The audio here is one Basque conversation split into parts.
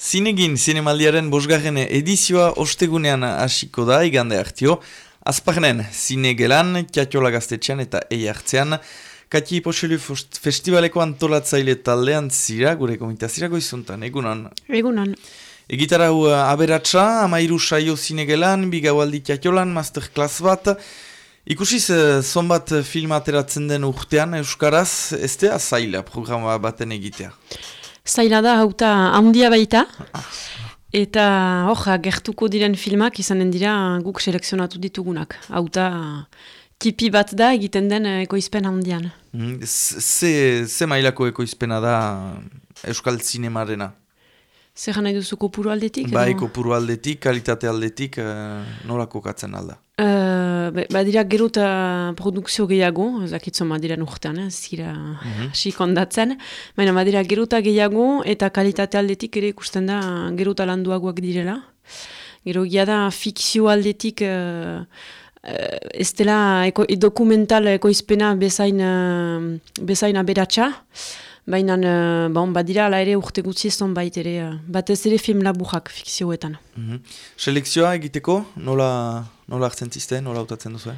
Zinegin zinemaldiaren bosgarren edizioa ostegunean hasiko da, igande hartio. Azparnen, zinegelan, kiatiola gaztetxean eta ei hartzean. Kati Poxelu festivaleko antolatzaile taldean zira, gure komita zira goizuntan, egunon? Egunon. Egitara hu uh, aberatsa, amairu saio zinegelan, bigaualdi kiatiolan, masterclass bat. Ikusiz, uh, zonbat film ateratzen den urtean, Euskaraz, ez da zaila programa baten egitea? Zaila da, hauta handia baita. Eta hor, gertuko diren filmak izanen dira guk selekzionatu ditugunak. Hauta tipi bat da egiten den ekoizpen handian. Mm, ze, ze mailako ekoizpena da Euskal Zinemarena? Zer nahi duzu kopuru aldetik? Bai, kopuru aldetik, kalitate aldetik, uh, nolako katzen alda? Uh, badira gero eta produkzio gehiago, zakitzo madiren urtean, eh, zira mm -hmm. baina badira gero eta gehiago eta kalitate aldetik ere ikusten da gero eta landuagoak direla. Gero gira da fikzio aldetik uh, uh, ez dela eko, dokumental ekoizpena bezain, uh, bezain aberatxa, Baina, uh, bon, badira, ala ere urte gutzi ez bait ere, uh, batez ere film laburak fikzioetan. Mm -hmm. Selekzioa egiteko, nola, nola hartzen ziste, nola utatzen duzu?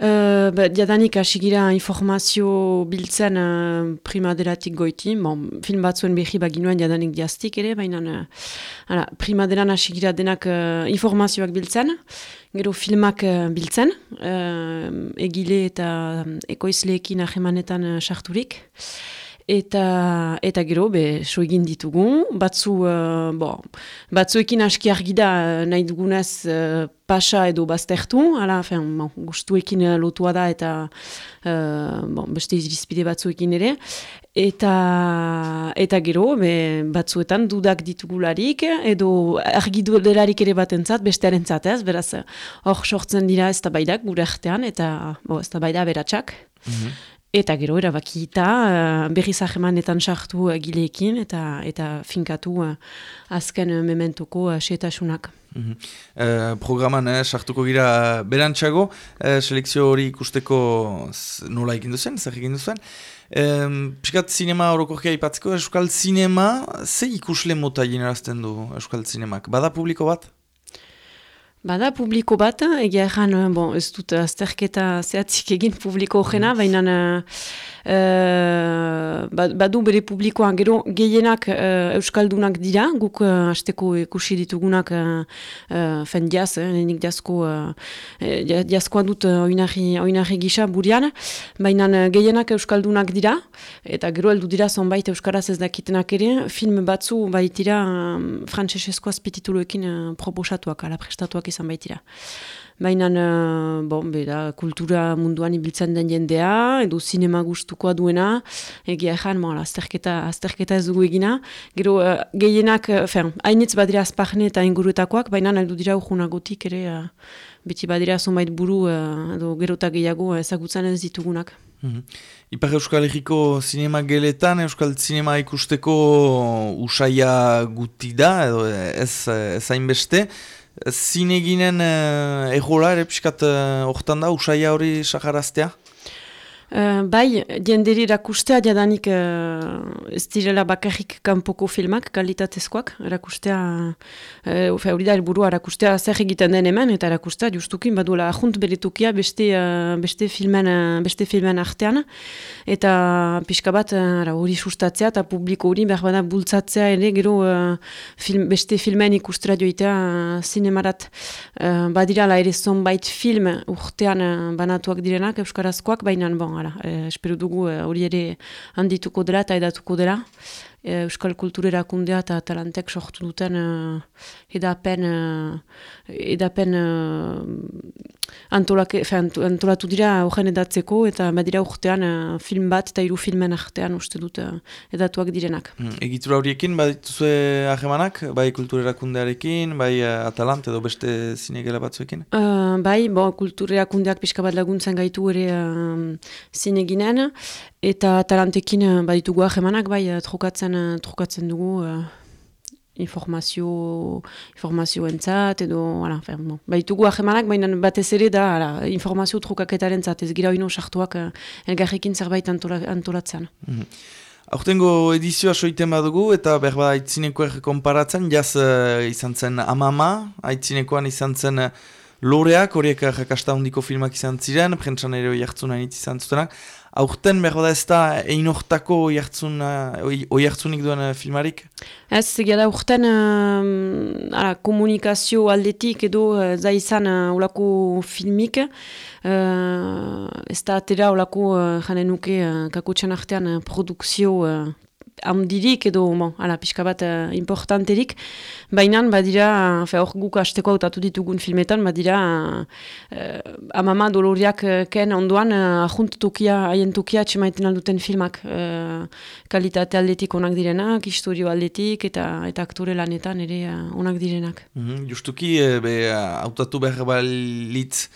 Uh, ba, jadanik asigira informazio biltzen uh, prima delatik goiti, bon, film batzuen behi baginuen jadanik diaztik ere, baina uh, prima delan asigira denak uh, informazioak biltzen, gero filmak uh, biltzen, uh, egile eta ekoizleekin ahemanetan sarturik, eta eta gero be so egin ditugu. Batzu uh, bon, batzuekin aski argi da uh, nahi dugunez uh, pasa edo baztertu. Ala fen bon, gustuekin lotua da eta uh, bon, beste izrizpide batzuekin ere. Eta eta gero be, batzuetan dudak ditugularik edo argi delarik ere batentzat bestearentzat ez? Beraz hor sortzen dira ez da baidak gure artean eta bo, ez da baida beratxak mhm. Eta gero erabakita uh, berriz ahemanetan sartu uh, gileekin eta eta finkatu uh, azken mementuko uh, setasunak. Mm -hmm. uh, programan eh, sartuko gira berantxago, uh, selekzio hori ikusteko nola egin duzen, zer egin duzen. Um, Piskat zinema orokorkia ipatzeko, Euskal Zinema, ze ikusle mota jenerazten du Euskal Zinemak? Bada publiko bat? Bada publiko bat, egia erran, bon, ez dut azterketa zehatzik egin publiko jena, mm. baina uh, badu bere publikoan gero gehienak uh, euskaldunak dira, guk uh, asteko ikusi ditugunak uh, uh, fen diaz, eh, nik diazko, uh, diazkoa dut uh, oinarri, gisa burian, baina gehienak euskaldunak dira, eta gero heldu dira zonbait euskaraz ez dakitenak ere, film batzu baitira um, frantzesezkoaz pitituloekin uh, proposatuak, ala prestatuak izan baitira. Baina, uh, bon, bera, kultura munduan ibiltzen den jendea, edo sinema gustukoa duena, egia ezan, azterketa, azterketa ez dugu egina. Gero, uh, gehienak, uh, fen, hainitz badira azpahne eta ingurutakoak, baina nahi dira urgunagotik ere, uh, beti badira zonbait buru, uh, edo gero eta gehiago ezagutzen ez ditugunak. -hmm. Ipar Euskal Herriko sinema geletan, Euskal Zinema ikusteko usaia guti da, edo ez hainbeste. Zineginen uh, egola ere piskat uh, hortan da, usaia hori saharaztea? Uh, bai, dienderi erakustea jadanik uh, ez direla bakarrik kanpoko filmak, kalitatezkoak, erakustea, uh, hori da elburua, erakustea zer egiten den hemen, eta erakustea justukin, baduela ahunt beritukia beste, uh, beste, filmen, uh, beste filmen artean, eta pixka bat hori uh, sustatzea, eta publiko hori behar bada bultzatzea ere, gero uh, film, beste filmen ikustera joitea uh, zinemarat, uh, badira la ere zonbait film urtean uh, banatuak direnak, euskarazkoak, baina bon, ara, eh, espero dugu eh, hori ere handituko dela eta edatuko dela. Eh, Euskal Kulturera kundea eta talantek sortu duten edapen, edapen antolak, antolatu dira horren edatzeko eta badira urtean uh, film bat eta hiru filmen artean uste dut uh, edatuak direnak. Mm, egitura horiekin badituzue ahemanak, bai kulturerakundearekin, bai uh, atalant edo beste zinegela batzuekin? Uh, bai, bo, kulturerakundeak pixka bat laguntzen gaitu ere uh, zineginen eta atalantekin uh, baditugu ahemanak, bai, uh, trukatzen, uh, trukatzen dugu informazio informazio entzat edo ala, fer, bon. baitugu ahemanak, baina batez ere da ala, informazio trukaketaren zat, ez gira oino sartuak uh, elgarrekin zerbait antola, antolatzen. Mm -hmm. Aurtengo edizioa soiten badugu eta berba aitzinekoer konparatzen, jaz uh, izan zen amama, aitzinekoan izan zen uh, loreak, horiek jakasta hundiko filmak izan ziren, prentsan ere oiartzuna izan zutenak. Aurten berba da ez da egin ortako oiartzunik duen filmarik? Ez, gara urten uh, komunikazio aldetik edo uh, za izan uh, olako filmik, uh, ez da atera olako uh, janen nuke uh, kakotxan artean uh, produkzio uh, handirik edo bon, ala, pixka bat uh, importanterik, baina badira, hor guk hasteko autatu ditugun filmetan, badira uh, amama doloriak uh, ken ondoan uh, ahunt tokia, haien tokia txemaiten alduten filmak uh, kalitate aldetik onak direnak, historio aldetik eta eta aktore lanetan ere uh, onak direnak. Mm -hmm. Justuki, be, hautatu behar balitz,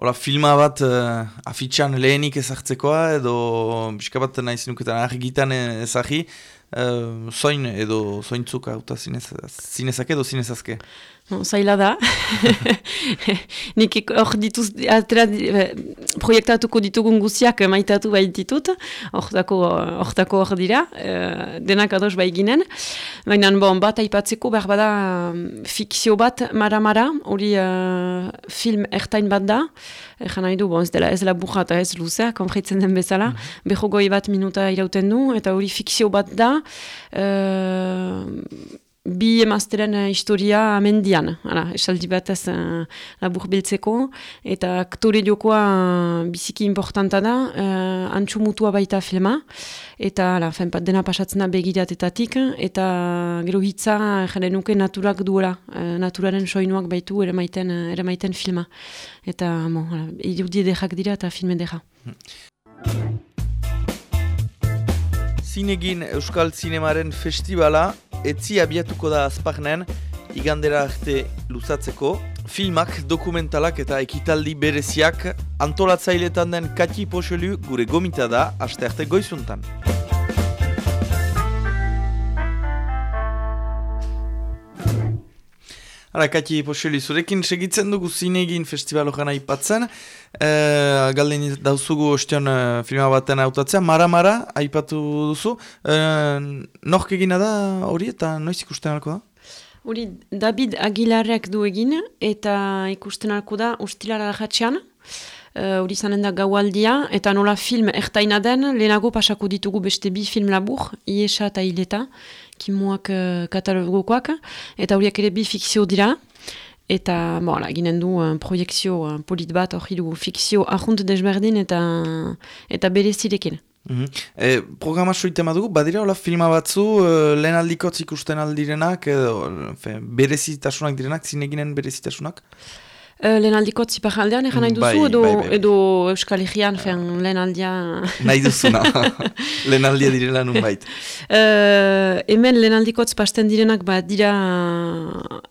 Ola, filma bat uh, afitxan lehenik ezartzekoa edo pixka bat nahi zinuketan argitan ezagi, uh, zoin edo zointzuk auta zinezak edo zinezazke? No, zaila da. Nik hor dituz, atera, eh, proiektatuko ditugun guziak maitatu baititut, hortako hor dira, e, denak ados bai ginen. Baina bon, bat aipatzeko behar bada fikzio bat mara-mara, hori uh, film ertain bat da, Egan nahi du, bon, ez dela ez laburra eta ez luzea, konfritzen den bezala, mm -hmm. beho goi bat minuta irauten du, eta hori fikzio bat da, bi emazteren uh, historia amendian, Hala, esaldi bat ez uh, labur biltzeko, eta aktore jokoa uh, biziki importanta da, uh, antxu mutua baita filma, eta hala, fenpat dena pasatzena begiratetatik, eta gero hitza jaren nuke naturak duela, uh, naturaren soinuak baitu ere maiten, ere maiten filma. Eta, bon, hala, irudi edekak dira eta filme edeka. Zinegin Euskal Zinemaren festivala etzi abiatuko da azpagnen igandera arte luzatzeko. Filmak, dokumentalak eta ekitaldi bereziak antolatzailetan den Kati Poxelu gure gomita da aste arte goizuntan. Hala, Kati Poxeli, zurekin segitzen dugu zinegin festival horan aipatzen. E, Galden dauzugu ostion e, filma baten autatzea, Mara-Mara aipatu duzu. E, Nork egina da hori eta noiz ikusten alko da? Hori, David Aguilarrek du egin eta ikusten alko da ustilara jatxean. Hori uh, zanen da gaualdia, eta nola film ertaina den, lehenago pasako ditugu beste bi film labur, Iesa eta Ileta kimuak uh, katalogokoak, eta horiek ere bi fikzio dira, eta, bon, ginen du uh, proiektzio uh, polit bat hori du fikzio ahunt desberdin eta, eta bere zirekin. Mm -hmm. e, programa soite dugu, badira hola filma batzu, uh, lehen aldikotz ikusten aldirenak, edo, berezitasunak direnak, zineginen berezitasunak? Uh, lehen aldiko zipajaldean, egan nahi duzu, bai, edo, bai, bai. edo Euskal Herrian, fen, lehen aldia... nahi duzuna, lehen aldia direla nun bait. Uh, hemen lehen aldiko direnak, ba, dira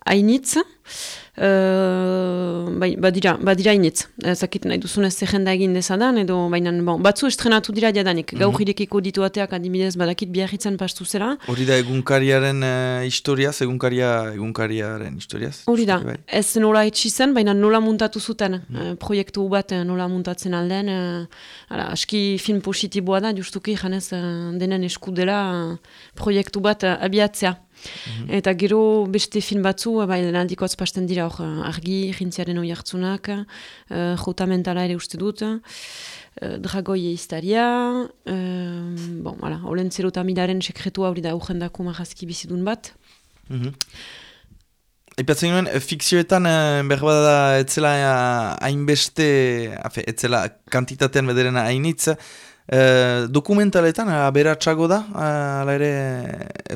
hainitz, Uh, bai, badira, badira initz. Zakit nahi duzunez zehenda egin dezadan, edo baina bon, batzu estrenatu dira jadanik. Mm -hmm. Gaur irekiko dituateak adibidez badakit biarritzen pastu zera. Hori da egunkariaren uh, historiaz, egunkaria, egunkariaren historiaz? Hori da, bai. ez nola etxi zen, baina nola muntatu zuten. Mm -hmm. uh, proiektu bat nola muntatzen alden. Uh, ala, aski film positiboa da, justuki janez uh, denen eskudela uh, proiektu bat uh, abiatzea. Mhm. Eta gero beste film batzu, bai, aldiko pasten dira hor eh, argi, jintziaren hori hartzunak, uh, jota mentala ere uste dut, uh, dragoi eiztaria, uh, bon, hala, olen zerota milaren sekretua hori da urgendako marazki bizidun bat. Mm -hmm. Ipatzen nuen, fikzioetan eh, berbada da etzela hainbeste, etzela kantitatean bederena hainitza, E, dokumentaletan, aberatsago da, ala ere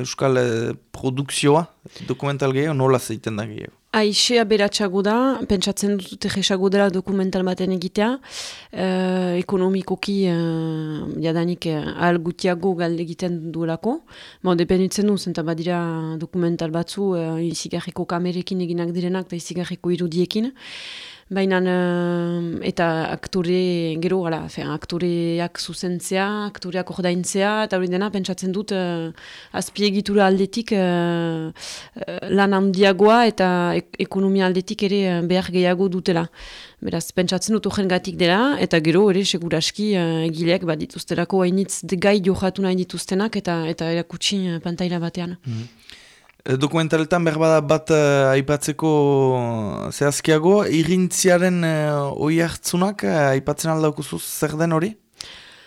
euskal eh, produkzioa, dokumental gehiago, nola zeiten da gehiago? Aixea beratsago da, pentsatzen dut egesago dela dokumental baten egitea, e, ekonomikoki e, jadanik e, ahal galde egiten duelako. Bo, dependitzen du, zenta badira dokumental batzu, e, izigarriko kamerekin eginak direnak, eta izigarriko irudiekin. Baina, uh, eta aktore, gero, ala, fe, aktoreak zuzentzea, aktoreak ordaintzea, eta hori dena, pentsatzen dut, uh, azpiegitura aldetik uh, lan handiagoa eta ekonomia aldetik ere behar gehiago dutela. Beraz, pentsatzen dut ogen dela, eta gero, ere, seguraski, uh, egileak, bat dituzterako hainitz gai johatu nahi dituztenak, eta eta erakutsi pantaila batean. Mm Dokumentaletan berbada bat uh, aipatzeko zehazkiago, irintziaren uh, oi hartzunak uh, aipatzen aldaukuzuz zer den hori?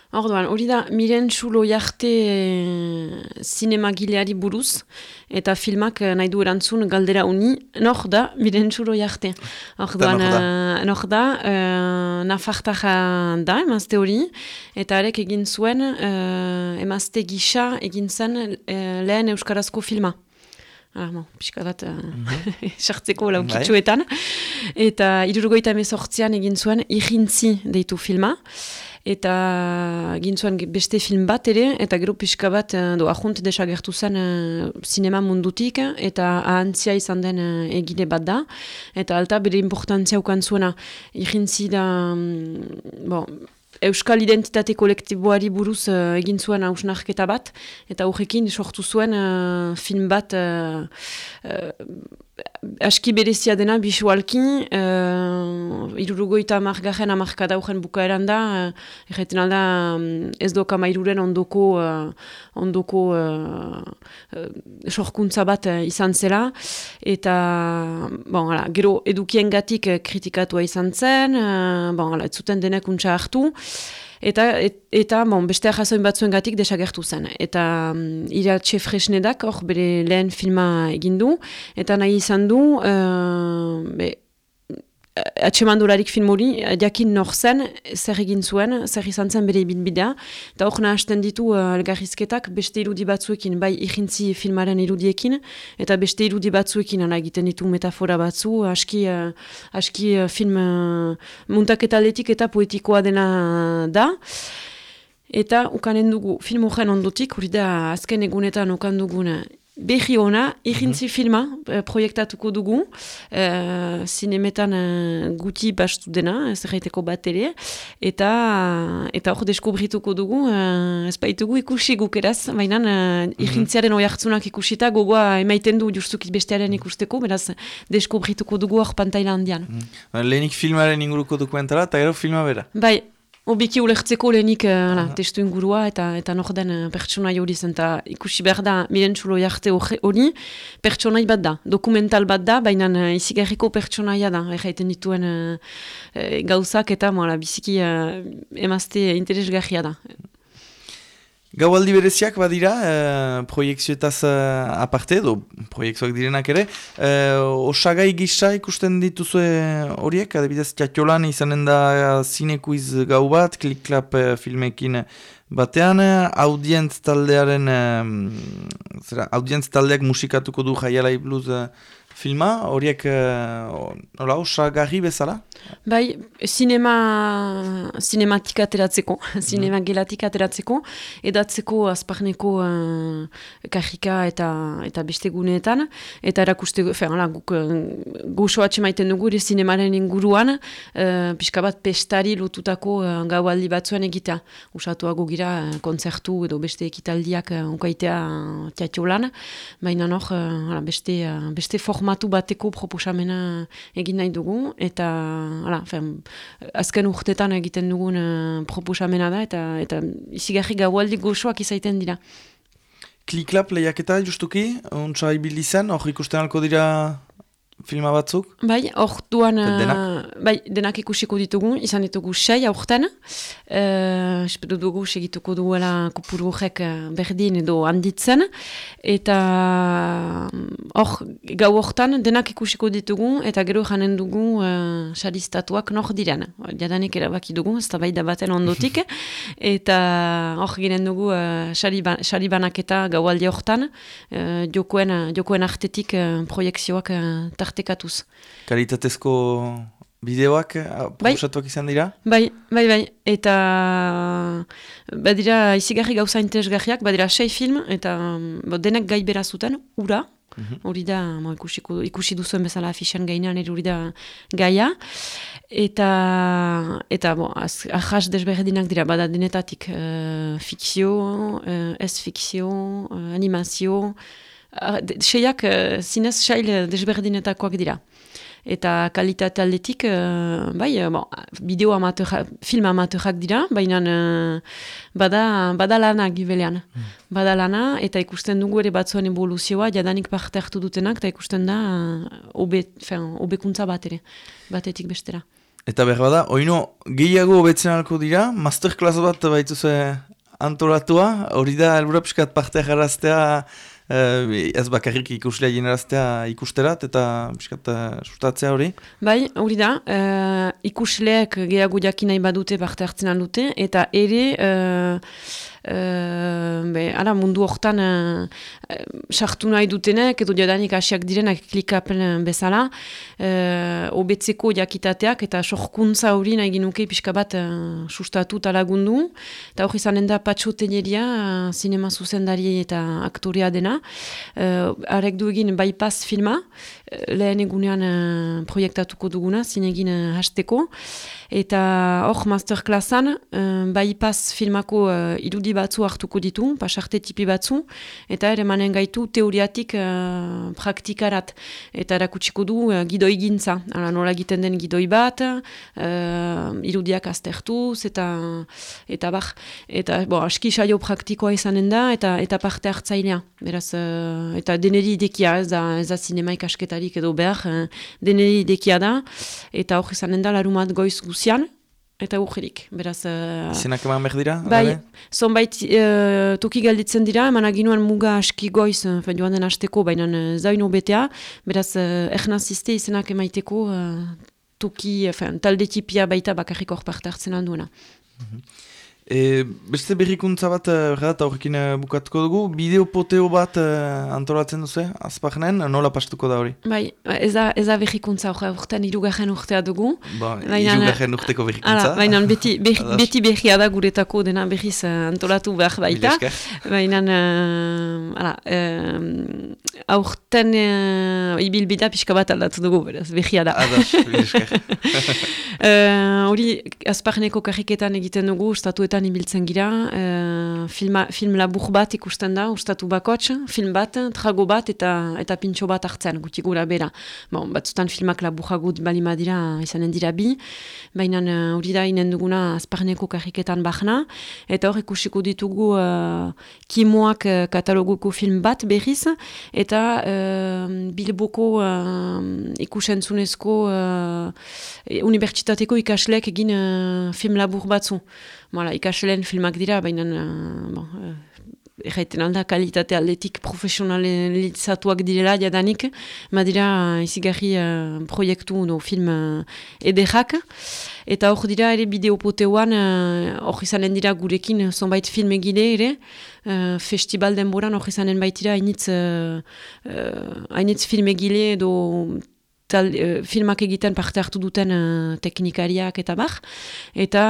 Orduan, hori da, miren txulo jarte e, buruz, eta filmak nahi du erantzun galdera uni, nor da, miren txulo jarte. Orduan, nor da, e, nafartaja da, emazte hori, eta arek egin zuen, e, emazte gisa egin zen e, lehen euskarazko filma. Ah, bon, pixka bat, sartzeko uh, laukitsuetan. Eta irurgoita emezortzian egin zuen, irintzi deitu filma. Eta egin zuen beste film bat ere, eta gero pixka bat, do, ahunt desagertu zen uh, sinema mundutik, eta ahantzia izan den uh, egine bat da. Eta alta bere importantzia ukan zuena, irintzi da, um, bon, Euskal identitate kolektiboari buruz uh, egin zuen hausnarketa bat, eta horrekin sortu zuen uh, film bat uh, aski berezia dena bisualki, uh, irurugoita amargaren amarkada horren bukaeran da, uh, erreten alda um, ez doka mairuren ondoko, uh, ondoko uh, uh, sorkuntza bat uh, izan zela, eta bon, ala, gero edukien gatik kritikatua izan zen, uh, bon, ala, ez zuten denek untsa hartu, Eta, et, eta bon, beste jasoin batzuen gatik desagertu zen. Eta um, iratxe fresnedak, hor bere lehen filma egindu, eta nahi izan du, uh, atxemandularik film hori, jakin nor zen, zer egin zuen, zer izan zen bere ibinbidea, eta hor nahazten ditu uh, algarrizketak beste irudi batzuekin, bai irintzi filmaren irudiekin, eta beste irudi batzuekin ana egiten ditu metafora batzu, aski, uh, aski uh, film uh, muntaketaletik eta poetikoa dena da. Eta ukanen dugu film horren ondotik, hori da azken egunetan ukan duguna Behi ona, irintzi mhm. filma uh, proiektatuko dugu, uh, zinemetan uh, guti bastu dena, ez erraiteko bat ere, eta eta hor deskubrituko dugu, uh, ez baitugu ikusi gukeraz, baina uh, irintziaren oi hartzunak ikusita, gogoa emaiten du justukiz bestearen ikusteko, beraz deskubrituko dugu hor pantaila handian. Mm Lehenik filmaren inguruko dokumentara, eta gero filma bera? Bai, Obiki ulertzeko lehenik uh, testu ingurua eta eta norden uh, pertsonai hori zen. ikusi behar da, miren txulo jarte hori, pertsonai bat da. Dokumental bat da, baina uh, izigarriko pertsonaia da. Erraiten dituen uh, gauzak eta biziki uh, emazte interesgarria da. Gaualdi bereziak badira, e, proiektzioetaz e, aparte, edo proiektzioak direnak ere, e, osagai gisa ikusten dituzue horiek, adibidez, txatxolan izanen da zinekuiz gau bat, klik-klap filmekin batean, audientz taldearen, e, zera, audientz taldeak musikatuko du jaialai blues filma, horiek nola, osagarri bezala? Bai, sinema, sinematik ateratzeko, sinema mm. gelatik ateratzeko, edatzeko azparneko uh, kajika eta, eta beste guneetan, eta erakuste, fe, hala, guk uh, goxo maiten dugu ere sinemaren inguruan, uh, pixka bat pestari lotutako uh, gaualdi batzuen egitea. Usatuago gira uh, konzertu edo beste ekitaldiak uh, onkaitea uh, teatiolan, baina nor, uh, beste, uh, beste formatu bateko proposamena egin nahi dugu, eta ala, fen, azken urtetan egiten dugun uh, proposamena da, eta eta izigarri gaualdi goxoak izaiten dira. Kliklap lehiaketa justuki, ontsa ibili zen, hor ikusten alko dira filma batzuk? Bai, hor duan, denak? bai, denak ikusiko ditugu, izan ditugu sei aurten, uh, espedu dugu segituko duela kupuru horrek berdin edo handitzen, eta hor, gau hortan denak ikusiko ditugu, eta gero janen dugu uh, xalistatuak nor diren. Jadanik erabaki dugu, ez da bai da baten ondotik, eta hor ginen dugu uh, xalibanaketa gau alde hortan, uh, jokoen, jokoen artetik uh, proiektzioak uh, partekatuz. Kalitatezko bideoak bai. izan dira? Bai, bai, bai. Eta badira izigarri gauza interesgarriak, badira sei film, eta bo, denek gai berazuten, ura, Mhm. Hori da, mo, ikusi, ikusi duzuen bezala afixan gainean, hori da gaia. Eta, eta bo, ahas desberdinak dira, bada denetatik uh, fikzio, uh, ez fikzio, uh, animazio, seiak uh, zinez sail desberdinetakoak dira eta kalitate aldetik, uh, bai, uh, bon, bideo amateur, film amateurak dira, baina uh, bada, bada lana gibelean. Mm. Bada lana, eta ikusten dugu ere batzuen evoluzioa, jadanik parte hartu dutenak, eta ikusten da, uh, obe, fin, obekuntza bat ere, batetik bestera. Eta behar bada, oino, gehiago obetzen alko dira, masterclass bat baituzue antolatua, hori da, elbura piskat parte jaraztea, Uh, ez bakarrik ikuslea jeneraztea ikusterat eta biskat uh, sustatzea hori? Bai, hori da, uh, ikusleak gehiago jakin nahi badute parte hartzen dute eta ere Uh, be, ara, mundu hortan sartu uh, nahi dutenek edo jadanik asiak direnak klikapen bezala. Uh, obetzeko jakitateak eta sorkuntza hori nahi ginuke pixka bat uh, sustatu talagundu eta hori zanen da patxo teneria uh, sinema zuzendari eta aktorea dena. Uh, arek du egin bypass filma. uh, lehen egunean uh, proiektatuko duguna zinegin uh, hasteko eta hor masterclassan uh, bypass filmako uh, irudi batzu hartuko ditu, pasarte tipi batzu, eta ere manen gaitu teoriatik uh, praktikarat. Eta erakutsiko du uh, gidoi gintza. Hala, nola egiten den gidoi bat, uh, irudiak aztertuz, eta, eta bar, eta bo, aski saio praktikoa izanen da, eta eta parte hartzailea. Beraz, uh, eta deneri idekia, ez da, ez da sinema ikasketarik edo behar, uh, deneri idekia da, eta hori izanen da, larumat goiz guzian, Eta urgerik, beraz... Uh, Zenak eman behar dira? Bai, zonbait uh, toki galditzen dira, eman aginuan muga aski goiz, uh, joan den hasteko, baina uh, zaino betea, beraz, uh, ernazizte izenak emaiteko uh, toki, uh, talde tipia baita bakarrik hor parte hartzen handuena. Mm E, beste berrikuntza bat, eta eh, horrekin eh, bukatuko dugu, bideopoteo bat uh, antolatzen duzu, azpagnen, nola pastuko da hori? Bai, ez da, ez da berrikuntza hori, urtean irugarren urtea dugu. Ba, irugarren urteko berrikuntza. Baina beti, berri, beti berria da guretako dena berriz antolatu behar baita. Baina, uh, uh, aurten uh, ibilbida pixka bat aldatu dugu, beraz, berria da. Adas, Hori, uh, azpagneko karriketan egiten dugu, statuetan urtetan ibiltzen gira, e, filma, film labur bat ikusten da, ustatu bakots, film bat, trago bat eta eta pintxo bat hartzen, guti gura bera. Bon, batzutan filmak laburragut bali madira izanen dira bi, baina eh, hori da inen duguna azparneko karriketan bahna, eta hor ikusiko ditugu uh, kimoak uh, kataloguko film bat berriz, eta uh, bilboko uh, ikusentzunezko uh, unibertsitateko ikaslek egin uh, film labur batzu. Mala, ikasleen filmak dira, baina uh, bon, uh, erraiten alda kalitate aldetik profesionalizatuak direla jadanik, ma dira uh, izigarri uh, proiektu no, film uh, ederrak. Eta hor dira ere bideopoteuan, hor uh, izanen dira gurekin zonbait film egile ere, uh, festival denboran hor izanen baitira hainitz, uh, uh, film egile edo tal, uh, filmak egiten parte hartu duten uh, teknikariak eta bar, eta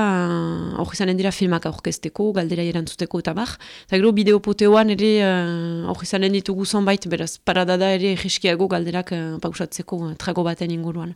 hori uh, izanen dira filmak aurkezteko, galdera erantzuteko eta bar. Eta gero bideopoteoan ere hori uh, izanen ditugu zonbait, beraz, paradada ere egiskiago galderak uh, pausatzeko trago baten inguruan.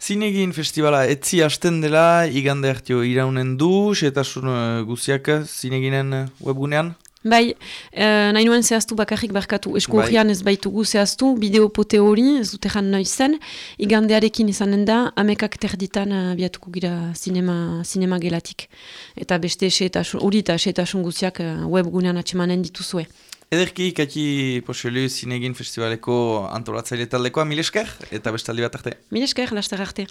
Zinegin festivala etzi hasten dela, igande hartio iraunen du, setasun uh, guziak zineginen webgunean? Bai, e, nahi nuen zehaztu bakarrik barkatu, eskurrian bai. ez baitugu zehaztu, bideopote hori, ez dute jan nahi zen, igandearekin izanen da, amekak terditan abiatuko gira sinema, sinema gelatik. Eta beste hori eta esetasun guziak uh, webgunean atxemanen dituzue. Ederki, kaki poselu zinegin festivaleko antolatzaile taldekoa, milesker, eta bestaldi bat arte. Milesker, laster arte.